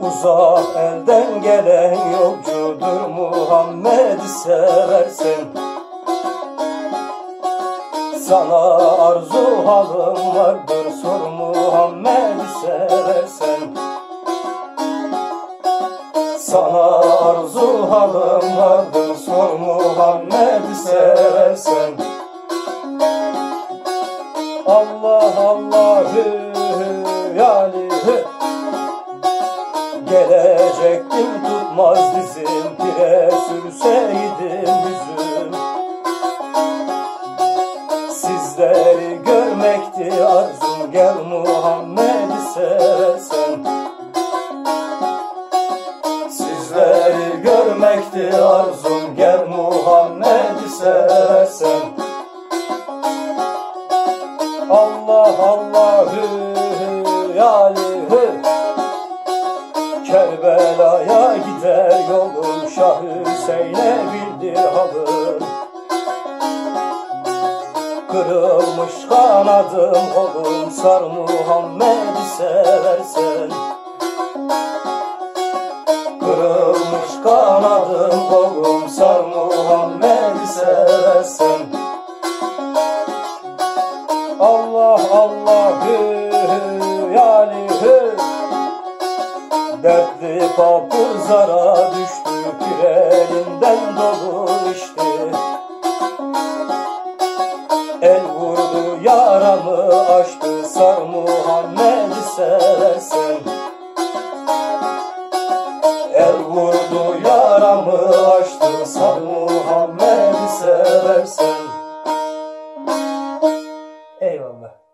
Uzak elden gelen yolcudur Muhammed'i seversen. Sana arzu halım vardır sor Muhammed'i seversen. Sana arzu halım vardır sor Muhammed'i seversen. Allah Allah yani Gelecektim tutmaz dizim Pire sürseydim yüzüm. Sizleri görmekti arzum Gel Muhammed'i seversen Sizleri görmekti arzum Gel Muhammed'i seversen Allah Allah'ı yalihı Kerbela'ya gider yolum Şah Hüseyin'e bildir halım Kırılmış kanadım kolum Sar Muhammed'i seversen Kırılmış kanadım kolum Sar Muhammed'i seversen Allah Allah'ı Dertli papur zara düştü Pirelinden dolu içti El vurdu yaramı açtı Sar Muhammed'i seversen El vurdu yaramı açtı Sar Muhammed'i seversen Eyvallah